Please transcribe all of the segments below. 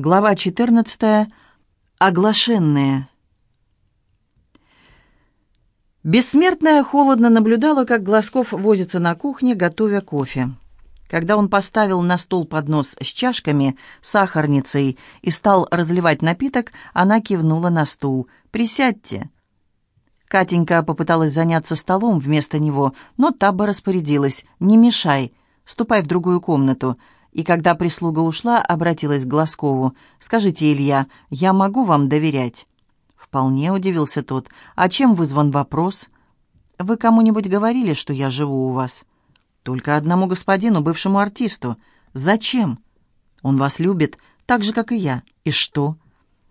Глава 14. Оглашенные. Бессмертная холодно наблюдала, как Глазков возится на кухне, готовя кофе. Когда он поставил на стол поднос с чашками, сахарницей и стал разливать напиток, она кивнула на стул. «Присядьте». Катенька попыталась заняться столом вместо него, но Таба распорядилась. «Не мешай, ступай в другую комнату». И когда прислуга ушла, обратилась к Глазкову. «Скажите, Илья, я могу вам доверять?» Вполне удивился тот. «А чем вызван вопрос?» «Вы кому-нибудь говорили, что я живу у вас?» «Только одному господину, бывшему артисту. Зачем?» «Он вас любит, так же, как и я. И что?»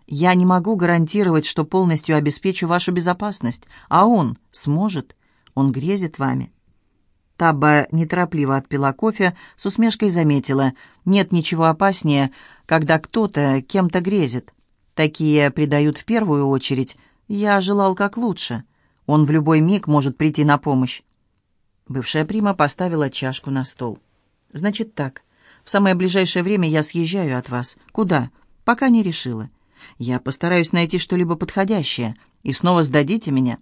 «Я не могу гарантировать, что полностью обеспечу вашу безопасность, а он сможет. Он грезит вами». Таба неторопливо отпила кофе, с усмешкой заметила. «Нет ничего опаснее, когда кто-то кем-то грезит. Такие предают в первую очередь. Я желал как лучше. Он в любой миг может прийти на помощь». Бывшая прима поставила чашку на стол. «Значит так. В самое ближайшее время я съезжаю от вас. Куда? Пока не решила. Я постараюсь найти что-либо подходящее. И снова сдадите меня.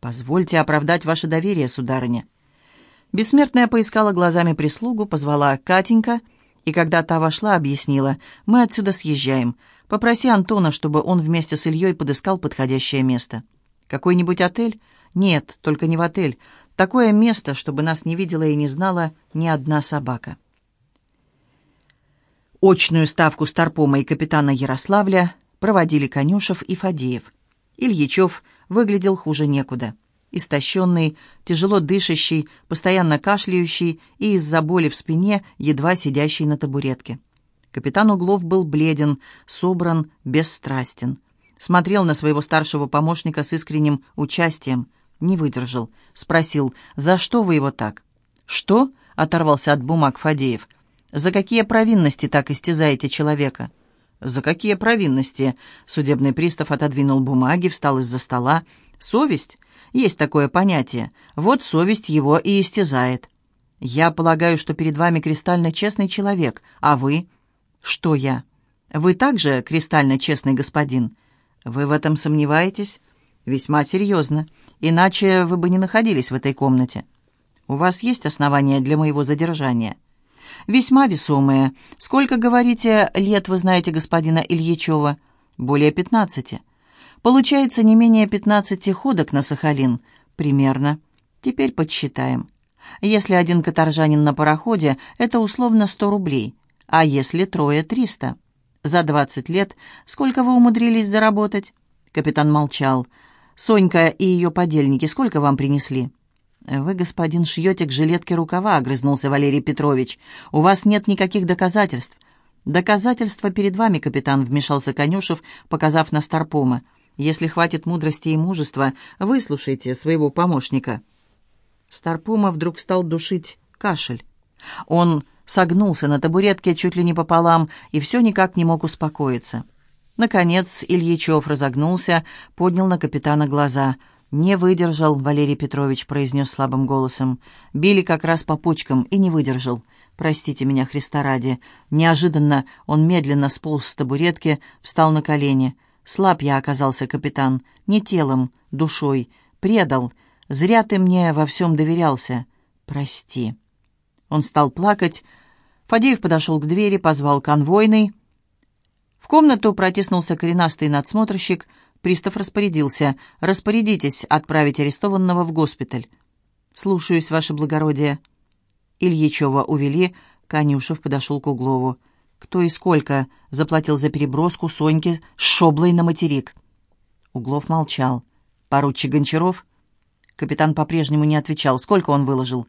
Позвольте оправдать ваше доверие, сударыня». Бессмертная поискала глазами прислугу, позвала Катенька, и когда та вошла, объяснила, «Мы отсюда съезжаем. Попроси Антона, чтобы он вместе с Ильей подыскал подходящее место». «Какой-нибудь отель?» «Нет, только не в отель. Такое место, чтобы нас не видела и не знала ни одна собака». Очную ставку Старпома и капитана Ярославля проводили Конюшев и Фадеев. Ильичев выглядел хуже некуда истощенный, тяжело дышащий, постоянно кашляющий и из-за боли в спине едва сидящий на табуретке. Капитан Углов был бледен, собран, бесстрастен. Смотрел на своего старшего помощника с искренним участием. Не выдержал. Спросил, «За что вы его так?» «Что?» — оторвался от бумаг Фадеев. «За какие провинности так истязаете человека?» «За какие провинности?» Судебный пристав отодвинул бумаги, встал из-за стола. «Совесть? Есть такое понятие. Вот совесть его и истязает. Я полагаю, что перед вами кристально честный человек, а вы? Что я? Вы также кристально честный господин? Вы в этом сомневаетесь? Весьма серьезно. Иначе вы бы не находились в этой комнате. У вас есть основания для моего задержания?» «Весьма весомые. Сколько, говорите, лет вы знаете господина Ильичева?» «Более пятнадцати». Получается не менее 15 ходок на Сахалин. Примерно. Теперь подсчитаем. Если один каторжанин на пароходе, это условно 100 рублей. А если трое – 300. За 20 лет сколько вы умудрились заработать? Капитан молчал. Сонька и ее подельники сколько вам принесли? «Вы, господин, шьете к жилетке рукава», — огрызнулся Валерий Петрович. «У вас нет никаких доказательств». «Доказательства перед вами, капитан», — вмешался Конюшев, показав на Старпома. Если хватит мудрости и мужества, выслушайте своего помощника». Старпума вдруг стал душить кашель. Он согнулся на табуретке чуть ли не пополам и все никак не мог успокоиться. Наконец Ильичев разогнулся, поднял на капитана глаза. «Не выдержал», — Валерий Петрович произнес слабым голосом. «Били как раз по почкам и не выдержал. Простите меня, Христа ради». Неожиданно он медленно сполз с табуретки, встал на колени — Слаб я оказался, капитан, не телом, душой. Предал. Зря ты мне во всем доверялся. Прости». Он стал плакать. Фадеев подошел к двери, позвал конвойный. В комнату протиснулся коренастый надсмотрщик. Пристав распорядился. «Распорядитесь отправить арестованного в госпиталь». «Слушаюсь, ваше благородие». Ильичева увели. Конюшев подошел к Углову. Кто и сколько заплатил за переброску Соньки с шоблой на материк? Углов молчал. Поручик Гончаров? Капитан по-прежнему не отвечал. Сколько он выложил?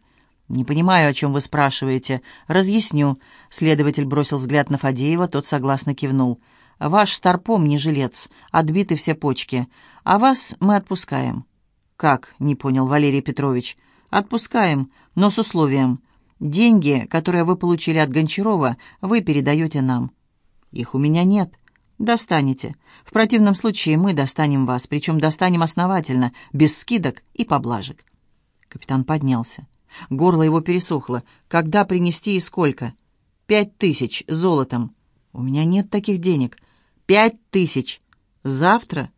«Не понимаю, о чем вы спрашиваете. Разъясню». Следователь бросил взгляд на Фадеева, тот согласно кивнул. «Ваш старпом не жилец, отбиты все почки. А вас мы отпускаем». «Как?» — не понял Валерий Петрович. «Отпускаем, но с условием. Деньги, которые вы получили от Гончарова, вы передаете нам. Их у меня нет. Достанете. В противном случае мы достанем вас, причем достанем основательно, без скидок и поблажек. Капитан поднялся. Горло его пересохло. Когда принести и сколько? Пять тысяч золотом. «У меня нет таких денег. Пять тысяч. Завтра?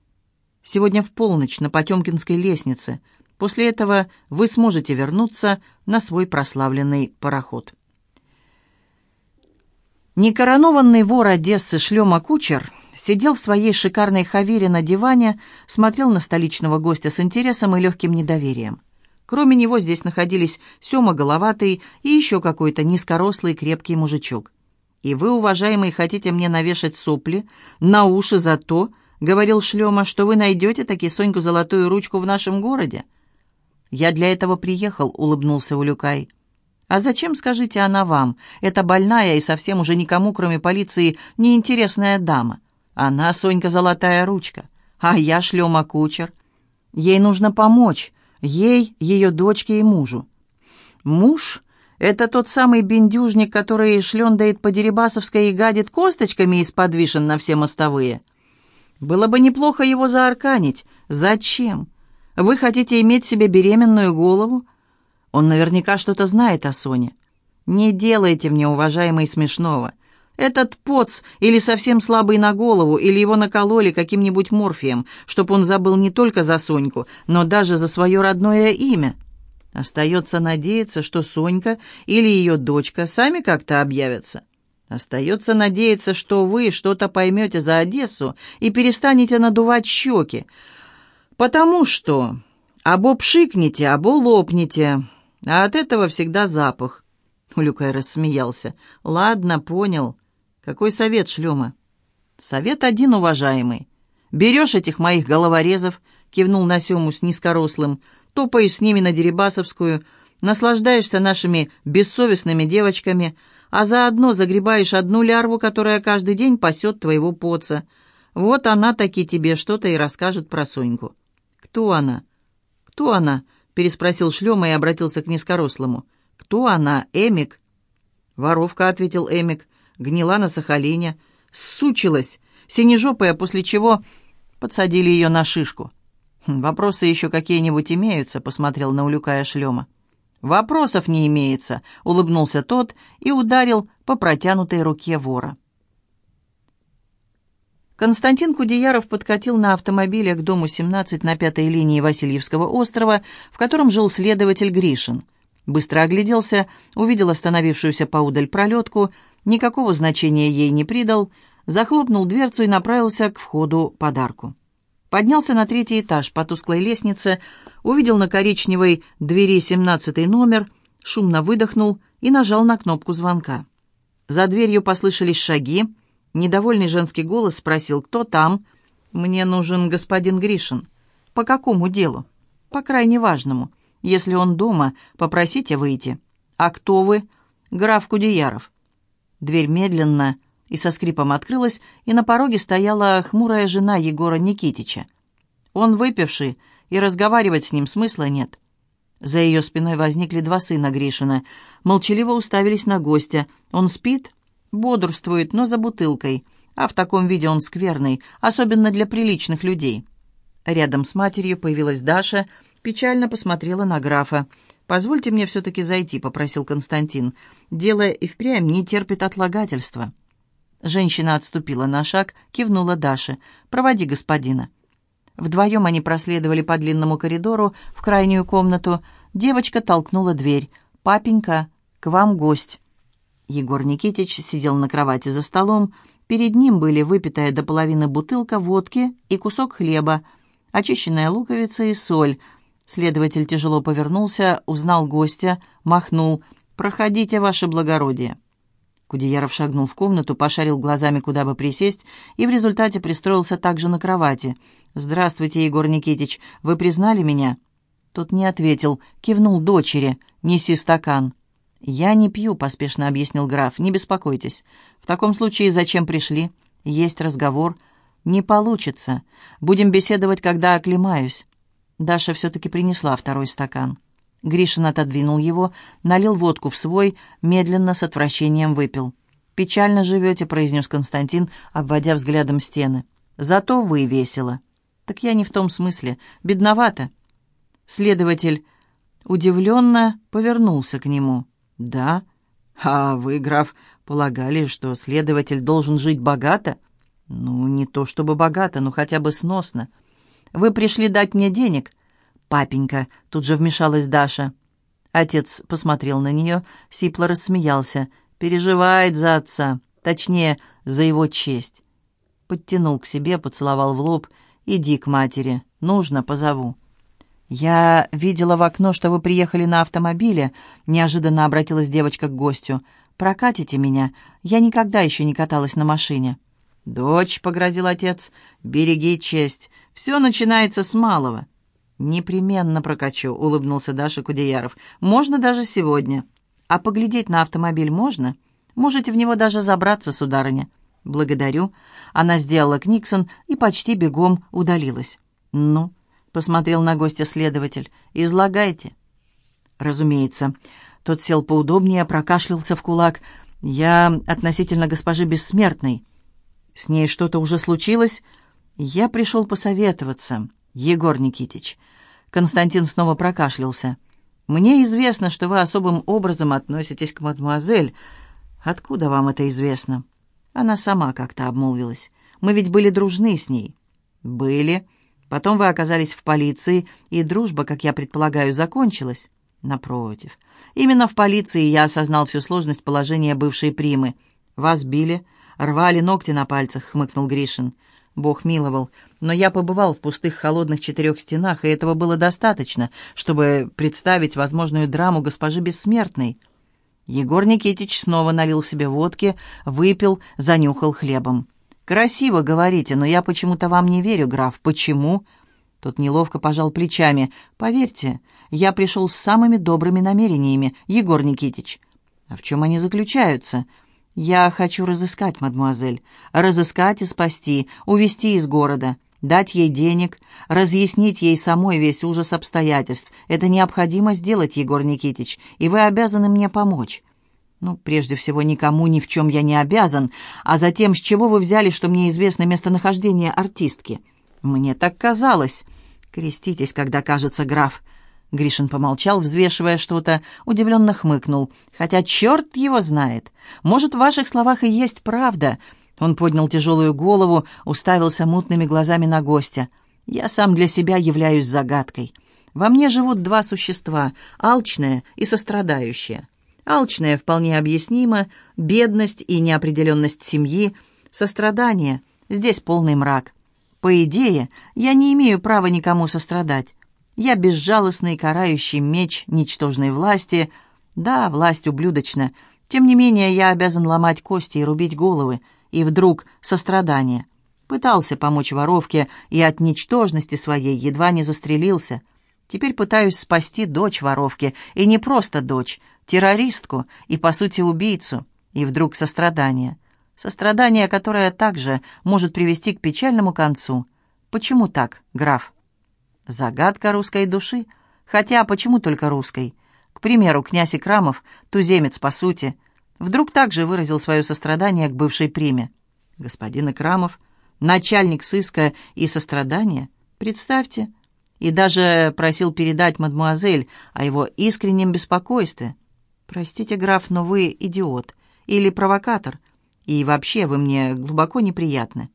Сегодня в полночь на Потемкинской лестнице. После этого вы сможете вернуться на свой прославленный пароход». Некоронованный вор Одессы Шлема Кучер сидел в своей шикарной хавере на диване, смотрел на столичного гостя с интересом и легким недоверием. Кроме него здесь находились Сема Головатый и еще какой-то низкорослый крепкий мужичок. «И вы, уважаемый, хотите мне навешать сопли на уши за то, — говорил Шлема, — что вы найдете таки Соньку золотую ручку в нашем городе?» «Я для этого приехал», — улыбнулся Улюкай. «А зачем, скажите, она вам? Это больная и совсем уже никому, кроме полиции, неинтересная дама. Она Сонька Золотая Ручка, а я Шлема Кучер. Ей нужно помочь, ей, ее дочке и мужу. Муж — это тот самый бендюжник, который шлендает по Дерибасовской и гадит косточками из-под на все мостовые. Было бы неплохо его заарканить. Зачем? Вы хотите иметь себе беременную голову? Он наверняка что-то знает о Соне. Не делайте мне, уважаемый, смешного. Этот поц или совсем слабый на голову, или его накололи каким-нибудь морфием, чтоб он забыл не только за Соньку, но даже за свое родное имя. Остается надеяться, что Сонька или ее дочка сами как-то объявятся. Остается надеяться, что вы что-то поймете за Одессу и перестанете надувать щеки. Потому что або пшикнете, або лопнете, а от этого всегда запах. Люкай рассмеялся. «Ладно, понял. Какой совет, шлема?» «Совет один, уважаемый. Берешь этих моих головорезов, кивнул на Сему с низкорослым, топаешь с ними на Дерибасовскую, наслаждаешься нашими бессовестными девочками, а заодно загребаешь одну лярву, которая каждый день пасет твоего поца. Вот она таки тебе что-то и расскажет про Соньку». «Кто она?» «Кто она?» — переспросил Шлема и обратился к низкорослому. «Кто она, Эмик?» «Воровка», — ответил Эмик, — «гнила на Сахалине, сучилась, синежопая, после чего подсадили ее на шишку». «Хм, «Вопросы еще какие-нибудь имеются?» — посмотрел на улюкая шлема. «Вопросов не имеется», — улыбнулся тот и ударил по протянутой руке вора. Константин Кудеяров подкатил на автомобиле к дому 17 на пятой линии Васильевского острова, в котором жил следователь Гришин. Быстро огляделся, увидел остановившуюся поудаль пролетку, никакого значения ей не придал, захлопнул дверцу и направился к входу подарку. Поднялся на третий этаж по тусклой лестнице, увидел на коричневой двери семнадцатый номер, шумно выдохнул и нажал на кнопку звонка. За дверью послышались шаги. Недовольный женский голос спросил, кто там. «Мне нужен господин Гришин». «По какому делу?» «По крайне важному. Если он дома, попросите выйти». «А кто вы?» «Граф Кудеяров». Дверь медленно и со скрипом открылась, и на пороге стояла хмурая жена Егора Никитича. Он выпивший, и разговаривать с ним смысла нет. За ее спиной возникли два сына Гришина. Молчаливо уставились на гостя. Он спит? Бодрствует, но за бутылкой. А в таком виде он скверный, особенно для приличных людей. Рядом с матерью появилась Даша, печально посмотрела на графа. «Позвольте мне все-таки зайти», — попросил Константин. «Дело и впрямь не терпит отлагательства». Женщина отступила на шаг, кивнула Даше. «Проводи господина». Вдвоем они проследовали по длинному коридору в крайнюю комнату. Девочка толкнула дверь. «Папенька, к вам гость». Егор Никитич сидел на кровати за столом. Перед ним были выпитая до половины бутылка водки и кусок хлеба, очищенная луковица и соль. Следователь тяжело повернулся, узнал гостя, махнул. «Проходите, ваше благородие». Кудеяров шагнул в комнату, пошарил глазами, куда бы присесть, и в результате пристроился также на кровати. «Здравствуйте, Егор Никитич, вы признали меня?» Тот не ответил, кивнул дочери. «Неси стакан». «Я не пью», — поспешно объяснил граф. «Не беспокойтесь. В таком случае зачем пришли? Есть разговор». «Не получится. Будем беседовать, когда оклемаюсь». Даша все-таки принесла второй стакан. Гришин отодвинул его, налил водку в свой, медленно с отвращением выпил. «Печально живете», — произнес Константин, обводя взглядом стены. «Зато вы весело». «Так я не в том смысле. Бедновато». Следователь удивленно повернулся к нему. «Да? А вы, граф, Полагали, что следователь должен жить богато? Ну, не то чтобы богато, но хотя бы сносно. Вы пришли дать мне денег? Папенька, тут же вмешалась Даша. Отец посмотрел на нее, сипло рассмеялся. Переживает за отца, точнее, за его честь. Подтянул к себе, поцеловал в лоб. «Иди к матери, нужно, позову». «Я видела в окно, что вы приехали на автомобиле», — неожиданно обратилась девочка к гостю. «Прокатите меня. Я никогда еще не каталась на машине». «Дочь», — погрозил отец, — «береги честь. Все начинается с малого». «Непременно прокачу», — улыбнулся Даша Кудеяров. «Можно даже сегодня». «А поглядеть на автомобиль можно? Можете в него даже забраться, сударыня». «Благодарю». Она сделала Книксон и почти бегом удалилась. «Ну?» — посмотрел на гостя следователь. «Излагайте». «Разумеется». Тот сел поудобнее, прокашлялся в кулак. «Я относительно госпожи Бессмертной». «С ней что-то уже случилось?» «Я пришел посоветоваться, Егор Никитич». Константин снова прокашлялся. «Мне известно, что вы особым образом относитесь к мадемуазель. Откуда вам это известно?» Она сама как-то обмолвилась. «Мы ведь были дружны с ней». «Были. Потом вы оказались в полиции, и дружба, как я предполагаю, закончилась». «Напротив. Именно в полиции я осознал всю сложность положения бывшей примы. Вас били, рвали ногти на пальцах», — хмыкнул Гришин. Бог миловал, но я побывал в пустых холодных четырех стенах, и этого было достаточно, чтобы представить возможную драму госпожи Бессмертной. Егор Никитич снова налил себе водки, выпил, занюхал хлебом. «Красиво говорите, но я почему-то вам не верю, граф. Почему?» Тот неловко пожал плечами. «Поверьте, я пришел с самыми добрыми намерениями, Егор Никитич». «А в чем они заключаются?» «Я хочу разыскать, мадемуазель. Разыскать и спасти, увести из города, дать ей денег, разъяснить ей самой весь ужас обстоятельств. Это необходимо сделать, Егор Никитич, и вы обязаны мне помочь». «Ну, прежде всего, никому ни в чем я не обязан, а затем, с чего вы взяли, что мне известно местонахождение артистки?» «Мне так казалось». «Креститесь, когда кажется, граф». Гришин помолчал, взвешивая что-то, удивленно хмыкнул. «Хотя черт его знает. Может, в ваших словах и есть правда». Он поднял тяжелую голову, уставился мутными глазами на гостя. «Я сам для себя являюсь загадкой. Во мне живут два существа — алчное и сострадающее. Алчное вполне объяснимо, бедность и неопределенность семьи, сострадание — здесь полный мрак. По идее, я не имею права никому сострадать. Я безжалостный карающий меч ничтожной власти. Да, власть ублюдочна. Тем не менее, я обязан ломать кости и рубить головы. И вдруг сострадание. Пытался помочь воровке и от ничтожности своей едва не застрелился. Теперь пытаюсь спасти дочь воровки, и не просто дочь, террористку и, по сути, убийцу. И вдруг сострадание. Сострадание, которое также может привести к печальному концу. Почему так, граф? Загадка русской души. Хотя почему только русской? К примеру, князь Икрамов, туземец по сути, вдруг также выразил свое сострадание к бывшей приме. Господин Икрамов, начальник сыска и сострадания, представьте, и даже просил передать мадмуазель о его искреннем беспокойстве. Простите, граф, но вы идиот или провокатор, и вообще вы мне глубоко неприятны.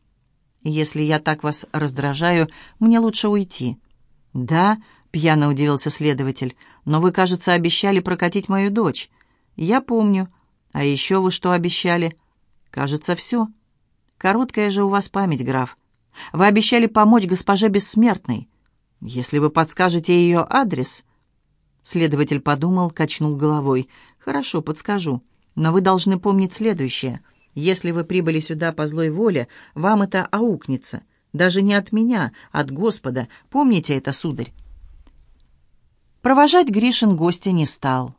Если я так вас раздражаю, мне лучше уйти. «Да», — пьяно удивился следователь, «но вы, кажется, обещали прокатить мою дочь». «Я помню. А еще вы что обещали?» «Кажется, все». «Короткая же у вас память, граф. Вы обещали помочь госпоже Бессмертной. Если вы подскажете ее адрес...» Следователь подумал, качнул головой. «Хорошо, подскажу. Но вы должны помнить следующее. Если вы прибыли сюда по злой воле, вам это аукнется. Даже не от меня, от Господа. Помните это, сударь?» Провожать Гришин гостя не стал.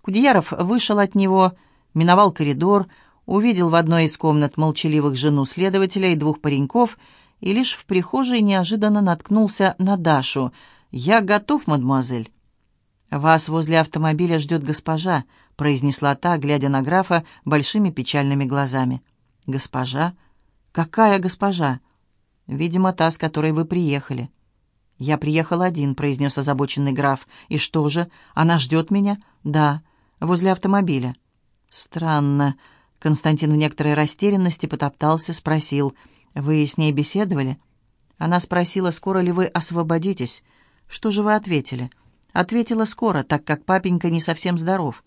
Кудеяров вышел от него, миновал коридор, увидел в одной из комнат молчаливых жену следователя и двух пареньков, и лишь в прихожей неожиданно наткнулся на Дашу. «Я готов, мадемуазель». «Вас возле автомобиля ждет госпожа», — произнесла та, глядя на графа большими печальными глазами. «Госпожа? Какая госпожа?» «Видимо, та, с которой вы приехали». «Я приехал один», — произнес озабоченный граф. «И что же? Она ждет меня?» «Да, возле автомобиля». «Странно. Константин в некоторой растерянности потоптался, спросил, «Вы с ней беседовали?» Она спросила, скоро ли вы освободитесь. Что же вы ответили? Ответила скоро, так как папенька не совсем здоров.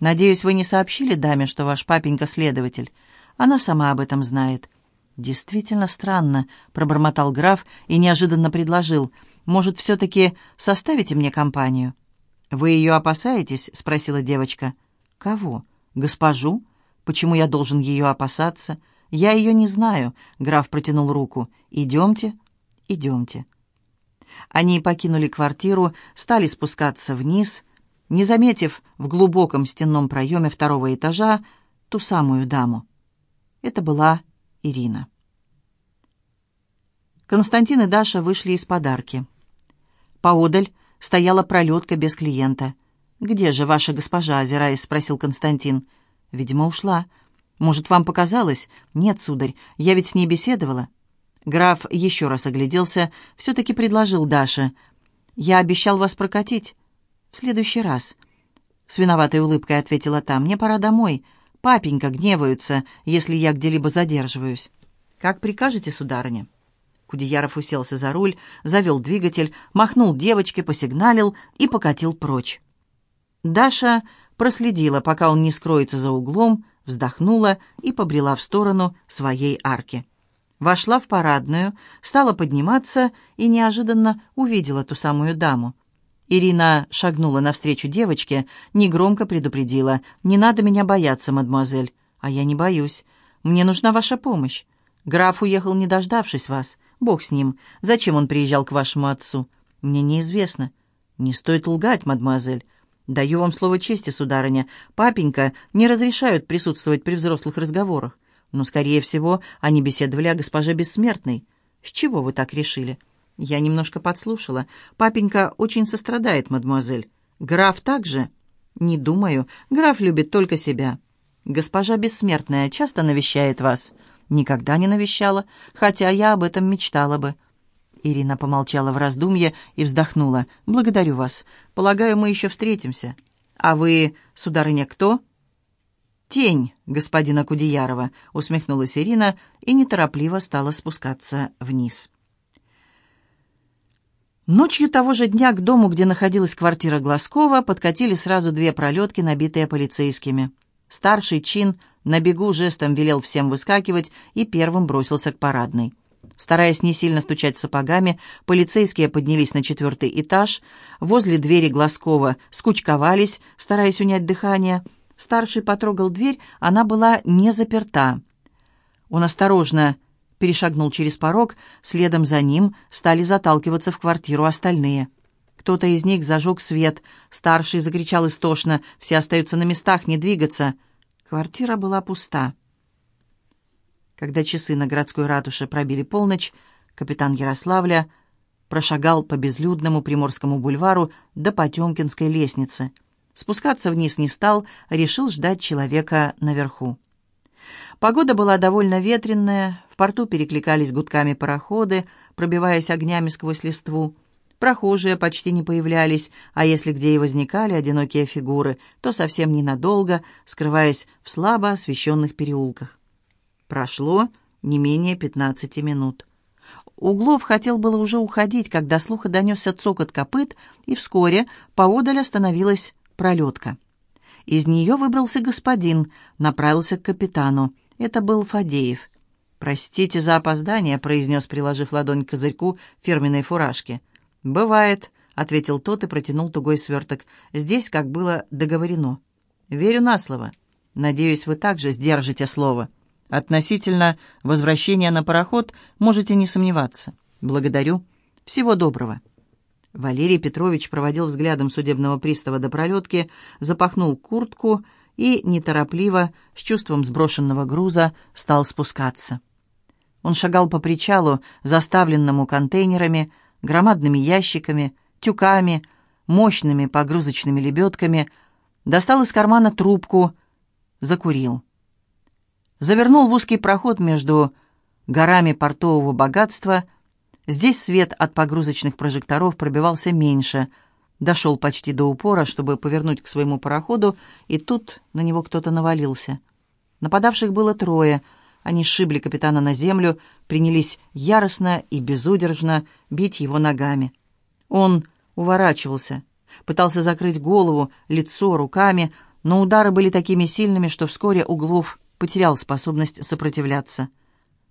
Надеюсь, вы не сообщили даме, что ваш папенька следователь. Она сама об этом знает. Действительно странно, пробормотал граф и неожиданно предложил. Может, все-таки составите мне компанию? Вы ее опасаетесь? спросила девочка. Кого? Госпожу? Почему я должен ее опасаться? Я ее не знаю. Граф протянул руку. Идемте. Идемте». Они покинули квартиру, стали спускаться вниз, не заметив в глубоком стенном проеме второго этажа ту самую даму. Это была Ирина. Константин и Даша вышли из подарки. Поодаль стояла пролетка без клиента. «Где же ваша госпожа?» — озираясь, спросил Константин. «Видимо, ушла. Может, вам показалось?» «Нет, сударь, я ведь с ней беседовала». Граф еще раз огляделся, все-таки предложил Даше. «Я обещал вас прокатить. В следующий раз». С виноватой улыбкой ответила та. «Мне пора домой. Папенька гневаются, если я где-либо задерживаюсь». «Как прикажете, сударыня?» Кудеяров уселся за руль, завел двигатель, махнул девочке, посигналил и покатил прочь. Даша проследила, пока он не скроется за углом, вздохнула и побрела в сторону своей арки вошла в парадную, стала подниматься и неожиданно увидела ту самую даму. Ирина шагнула навстречу девочке, негромко предупредила. «Не надо меня бояться, мадемуазель». «А я не боюсь. Мне нужна ваша помощь. Граф уехал, не дождавшись вас. Бог с ним. Зачем он приезжал к вашему отцу?» «Мне неизвестно». «Не стоит лгать, мадемуазель. Даю вам слово чести, сударыня. Папенька не разрешают присутствовать при взрослых разговорах но, скорее всего, они беседовали о госпоже Бессмертной. С чего вы так решили? Я немножко подслушала. Папенька очень сострадает, мадемуазель. Граф также? Не думаю. Граф любит только себя. Госпожа Бессмертная часто навещает вас? Никогда не навещала, хотя я об этом мечтала бы. Ирина помолчала в раздумье и вздохнула. «Благодарю вас. Полагаю, мы еще встретимся. А вы, сударыня, кто?» «Тень господина Кудеярова», — усмехнулась Ирина и неторопливо стала спускаться вниз. Ночью того же дня к дому, где находилась квартира Глазкова, подкатили сразу две пролетки, набитые полицейскими. Старший чин на бегу жестом велел всем выскакивать и первым бросился к парадной. Стараясь не сильно стучать сапогами, полицейские поднялись на четвертый этаж, возле двери Глазкова скучковались, стараясь унять дыхание — Старший потрогал дверь, она была не заперта. Он осторожно перешагнул через порог, следом за ним стали заталкиваться в квартиру остальные. Кто-то из них зажег свет. Старший закричал истошно. «Все остаются на местах, не двигаться!» Квартира была пуста. Когда часы на городской ратуше пробили полночь, капитан Ярославля прошагал по безлюдному Приморскому бульвару до Потемкинской лестницы — Спускаться вниз не стал, решил ждать человека наверху. Погода была довольно ветренная, в порту перекликались гудками пароходы, пробиваясь огнями сквозь листву. Прохожие почти не появлялись, а если где и возникали одинокие фигуры, то совсем ненадолго, скрываясь в слабо освещенных переулках. Прошло не менее пятнадцати минут. Углов хотел было уже уходить, когда слуха донесся цокот копыт, и вскоре поодаль остановилась пролетка. Из нее выбрался господин, направился к капитану. Это был Фадеев. «Простите за опоздание», — произнес, приложив ладонь к козырьку фирменной фуражки. «Бывает», — ответил тот и протянул тугой сверток. «Здесь, как было договорено». «Верю на слово. Надеюсь, вы также сдержите слово. Относительно возвращения на пароход можете не сомневаться. Благодарю. Всего доброго». Валерий Петрович проводил взглядом судебного пристава до пролетки, запахнул куртку и, неторопливо, с чувством сброшенного груза, стал спускаться. Он шагал по причалу, заставленному контейнерами, громадными ящиками, тюками, мощными погрузочными лебедками, достал из кармана трубку, закурил. Завернул в узкий проход между горами портового богатства — Здесь свет от погрузочных прожекторов пробивался меньше. Дошел почти до упора, чтобы повернуть к своему пароходу, и тут на него кто-то навалился. Нападавших было трое. Они сшибли капитана на землю, принялись яростно и безудержно бить его ногами. Он уворачивался, пытался закрыть голову, лицо руками, но удары были такими сильными, что вскоре Углов потерял способность сопротивляться.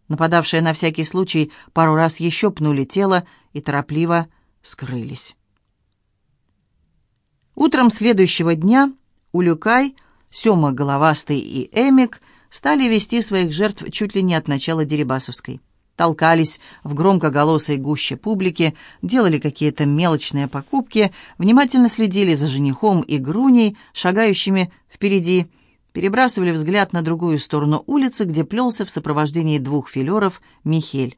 Нападавшие на всякий случай пару раз еще пнули тело и торопливо скрылись. Утром следующего дня Улюкай, Сема Головастый и Эмик стали вести своих жертв чуть ли не от начала Дерибасовской. Толкались в громкоголосой гуще публики, делали какие-то мелочные покупки, внимательно следили за женихом и груней, шагающими впереди, перебрасывали взгляд на другую сторону улицы, где плелся в сопровождении двух филеров Михель.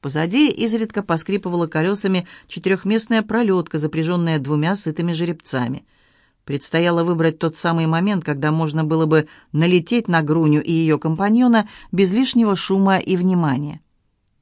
Позади изредка поскрипывала колесами четырехместная пролетка, запряженная двумя сытыми жеребцами. Предстояло выбрать тот самый момент, когда можно было бы налететь на Груню и ее компаньона без лишнего шума и внимания.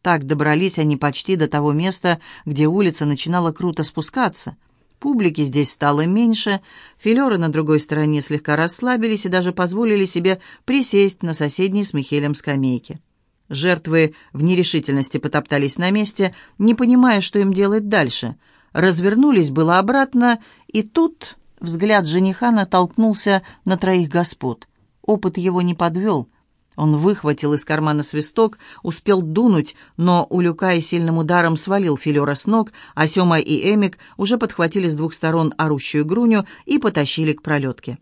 Так добрались они почти до того места, где улица начинала круто спускаться. Публики здесь стало меньше, филеры на другой стороне слегка расслабились и даже позволили себе присесть на соседней с Михелем скамейке. Жертвы в нерешительности потоптались на месте, не понимая, что им делать дальше. Развернулись было обратно, и тут взгляд жениха натолкнулся на троих господ. Опыт его не подвел. Он выхватил из кармана свисток, успел дунуть, но Улюкай сильным ударом свалил филера с ног, а Сема и Эмик уже подхватили с двух сторон орущую груню и потащили к пролетке.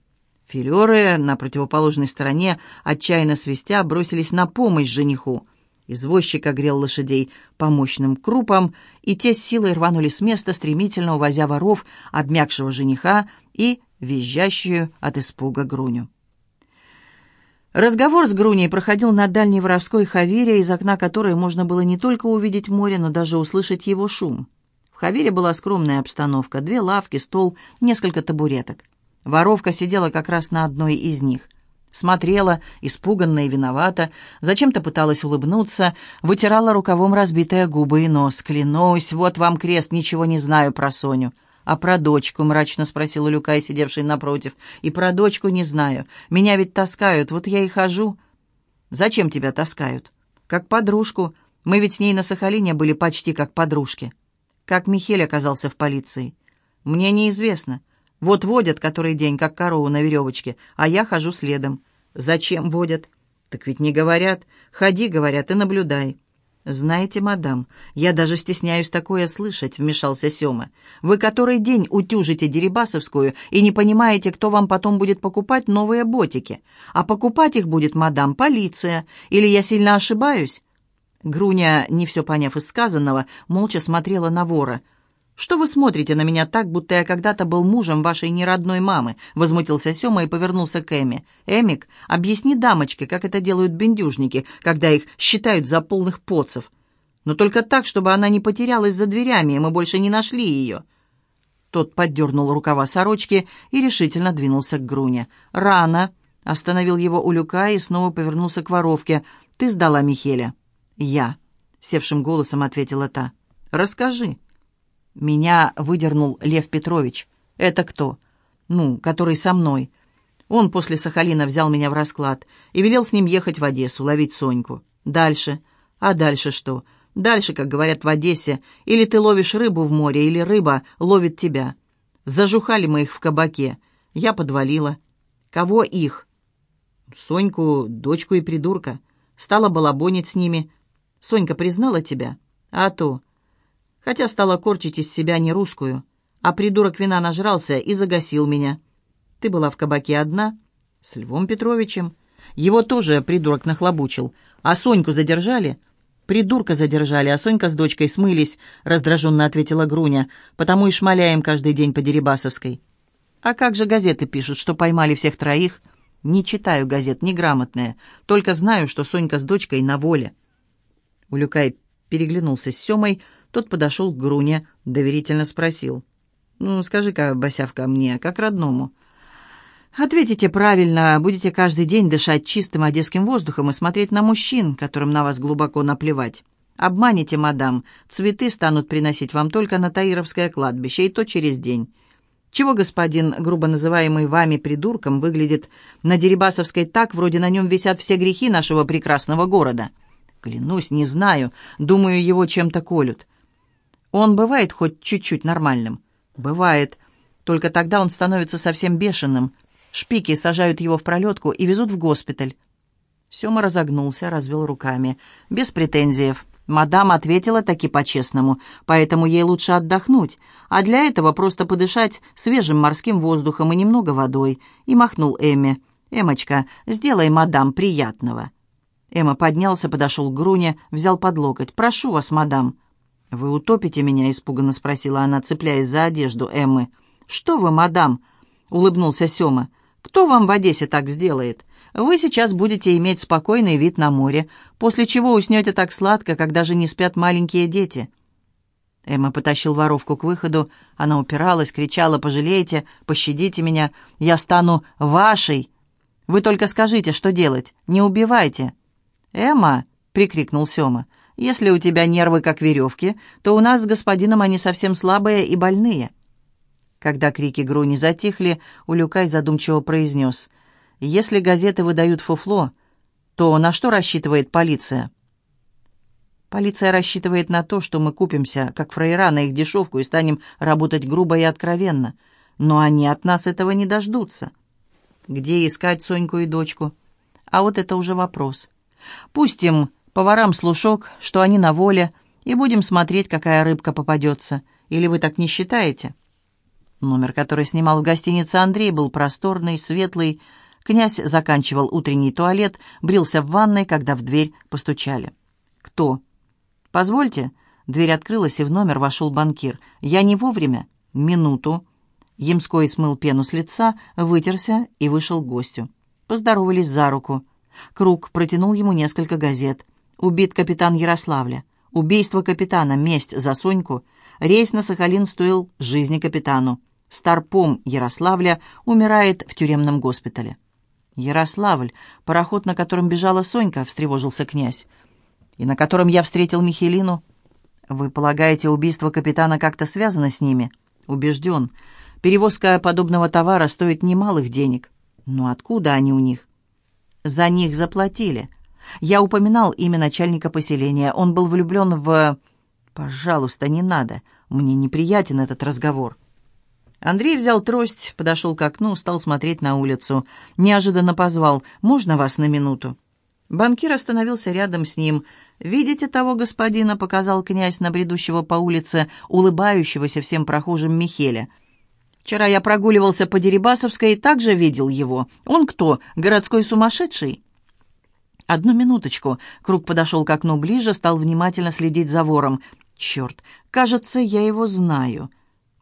Филеры на противоположной стороне, отчаянно свистя, бросились на помощь жениху. Извозчик огрел лошадей по мощным крупам, и те с силой рванули с места, стремительно увозя воров, обмякшего жениха и визжащую от испуга груню. Разговор с Груней проходил на дальней воровской хавере, из окна которой можно было не только увидеть море, но даже услышать его шум. В хавере была скромная обстановка, две лавки, стол, несколько табуреток. Воровка сидела как раз на одной из них. Смотрела, испуганно и виновата, зачем-то пыталась улыбнуться, вытирала рукавом разбитые губы и нос. «Клянусь, вот вам крест, ничего не знаю про Соню». «А про дочку?» — мрачно спросил Люкай, сидевший напротив. «И про дочку не знаю. Меня ведь таскают, вот я и хожу». «Зачем тебя таскают?» «Как подружку. Мы ведь с ней на Сахалине были почти как подружки». «Как Михель оказался в полиции?» «Мне неизвестно. Вот водят который день, как корову на веревочке, а я хожу следом. Зачем водят? Так ведь не говорят. Ходи, говорят, и наблюдай. «Знаете, мадам, я даже стесняюсь такое слышать», — вмешался Сёма. «Вы который день утюжите Дерибасовскую и не понимаете, кто вам потом будет покупать новые ботики. А покупать их будет, мадам, полиция. Или я сильно ошибаюсь?» Груня, не все поняв из сказанного, молча смотрела на вора — «Что вы смотрите на меня так, будто я когда-то был мужем вашей неродной мамы?» — возмутился Сёма и повернулся к Эми. «Эмик, объясни дамочке, как это делают бендюжники, когда их считают за полных поцев. Но только так, чтобы она не потерялась за дверями, и мы больше не нашли ее». Тот поддернул рукава сорочки и решительно двинулся к Груне. «Рано!» — остановил его Улюка и снова повернулся к воровке. «Ты сдала Михеля?» «Я», — севшим голосом ответила та. «Расскажи». Меня выдернул Лев Петрович. Это кто? Ну, который со мной. Он после Сахалина взял меня в расклад и велел с ним ехать в Одессу, ловить Соньку. Дальше. А дальше что? Дальше, как говорят в Одессе, или ты ловишь рыбу в море, или рыба ловит тебя. Зажухали мы их в кабаке. Я подвалила. Кого их? Соньку, дочку и придурка. Стала балабонить с ними. Сонька признала тебя? А то хотя стала корчить из себя не русскую. А придурок вина нажрался и загасил меня. Ты была в кабаке одна? С Львом Петровичем. Его тоже придурок нахлобучил. А Соньку задержали? Придурка задержали, а Сонька с дочкой смылись, раздраженно ответила Груня, потому и шмаляем каждый день по Дерибасовской. А как же газеты пишут, что поймали всех троих? Не читаю газет, неграмотная, только знаю, что Сонька с дочкой на воле. Улюкай переглянулся с Семой, тот подошел к Груне, доверительно спросил. «Ну, скажи-ка, Босявка, мне, как родному». «Ответите правильно, будете каждый день дышать чистым одесским воздухом и смотреть на мужчин, которым на вас глубоко наплевать. Обманите, мадам, цветы станут приносить вам только на Таировское кладбище, и то через день. Чего господин, грубо называемый вами придурком, выглядит на Дерибасовской так, вроде на нем висят все грехи нашего прекрасного города? Клянусь, не знаю. Думаю, его чем-то колют. Он бывает хоть чуть-чуть нормальным? Бывает. Только тогда он становится совсем бешеным. Шпики сажают его в пролетку и везут в госпиталь. Сема разогнулся, развел руками. Без претензиев. Мадам ответила таки по-честному, поэтому ей лучше отдохнуть, а для этого просто подышать свежим морским воздухом и немного водой. И махнул Эмме. «Эмочка, сделай мадам приятного». Эмма поднялся, подошел к Груне, взял под локоть. «Прошу вас, мадам». «Вы утопите меня?» — испуганно спросила она, цепляясь за одежду Эммы. «Что вы, мадам?» — улыбнулся Сема. «Кто вам в Одессе так сделает? Вы сейчас будете иметь спокойный вид на море, после чего уснете так сладко, как даже не спят маленькие дети». Эмма потащил воровку к выходу. Она упиралась, кричала «Пожалейте, пощадите меня, я стану вашей!» «Вы только скажите, что делать, не убивайте!» «Эмма!» — прикрикнул Сема. «Если у тебя нервы как веревки, то у нас с господином они совсем слабые и больные». Когда крики Груни затихли, Улюкай задумчиво произнес. Если газеты выдают фуфло, то на что рассчитывает полиция? Полиция рассчитывает на то, что мы купимся, как фраера, на их дешевку и станем работать грубо и откровенно. Но они от нас этого не дождутся. Где искать Соньку и дочку? А вот это уже вопрос. Пустим поварам слушок, что они на воле, и будем смотреть, какая рыбка попадется. Или вы так не считаете? Номер, который снимал в гостинице Андрей, был просторный, светлый, Князь заканчивал утренний туалет, брился в ванной, когда в дверь постучали. «Кто?» «Позвольте». Дверь открылась, и в номер вошел банкир. «Я не вовремя?» «Минуту». Ямской смыл пену с лица, вытерся и вышел к гостю. Поздоровались за руку. Круг протянул ему несколько газет. «Убит капитан Ярославля». «Убийство капитана. Месть за Соньку». Рейс на Сахалин стоил жизни капитану. Старпом Ярославля умирает в тюремном госпитале. «Ярославль, пароход, на котором бежала Сонька», — встревожился князь. «И на котором я встретил Михелину?» «Вы полагаете, убийство капитана как-то связано с ними?» «Убежден. Перевозка подобного товара стоит немалых денег. Но откуда они у них?» «За них заплатили. Я упоминал имя начальника поселения. Он был влюблен в...» «Пожалуйста, не надо. Мне неприятен этот разговор». Андрей взял трость, подошел к окну, стал смотреть на улицу. Неожиданно позвал «Можно вас на минуту?» Банкир остановился рядом с ним. «Видите того господина?» — показал князь на бредущего по улице, улыбающегося всем прохожим Михеля. «Вчера я прогуливался по Дерибасовской и также видел его. Он кто, городской сумасшедший?» «Одну минуточку». Круг подошел к окну ближе, стал внимательно следить за вором. «Черт, кажется, я его знаю».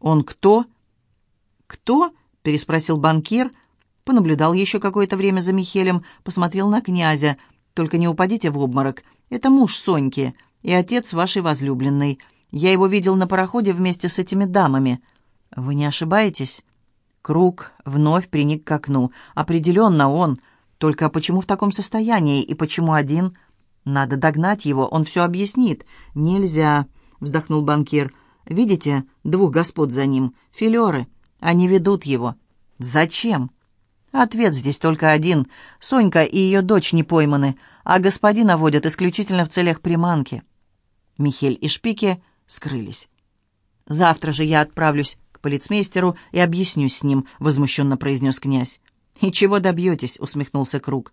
«Он кто?» «Кто?» — переспросил банкир, понаблюдал еще какое-то время за Михелем, посмотрел на князя. «Только не упадите в обморок. Это муж Соньки и отец вашей возлюбленной. Я его видел на пароходе вместе с этими дамами. Вы не ошибаетесь?» Круг вновь приник к окну. «Определенно он. Только почему в таком состоянии и почему один?» «Надо догнать его, он все объяснит». «Нельзя», — вздохнул банкир. «Видите, двух господ за ним, филеры. Они ведут его. Зачем? Ответ здесь только один. Сонька и ее дочь не пойманы, а господина водят исключительно в целях приманки. Михель и Шпики скрылись. «Завтра же я отправлюсь к полицмейстеру и объяснюсь с ним», — возмущенно произнес князь. «И чего добьетесь?» — усмехнулся Круг.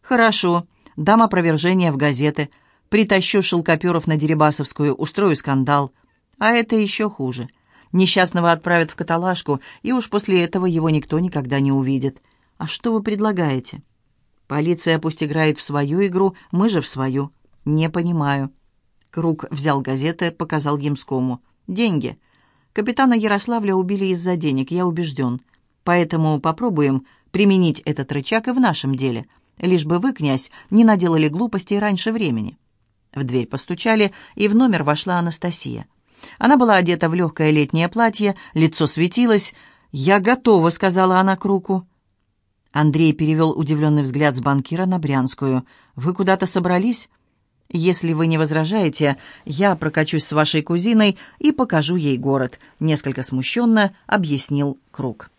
«Хорошо, дам опровержение в газеты, притащу шелкоперов на Дерибасовскую, устрою скандал. А это еще хуже. Несчастного отправят в каталажку, и уж после этого его никто никогда не увидит. А что вы предлагаете? Полиция пусть играет в свою игру, мы же в свою. Не понимаю. Круг взял газеты, показал Ямскому. Деньги. Капитана Ярославля убили из-за денег, я убежден. Поэтому попробуем применить этот рычаг и в нашем деле. Лишь бы вы, князь, не наделали глупостей раньше времени. В дверь постучали, и в номер вошла Анастасия. Она была одета в легкое летнее платье, лицо светилось. «Я готова», — сказала она Круку. Андрей перевел удивленный взгляд с банкира на Брянскую. «Вы куда-то собрались?» «Если вы не возражаете, я прокачусь с вашей кузиной и покажу ей город», — несколько смущенно объяснил Круг.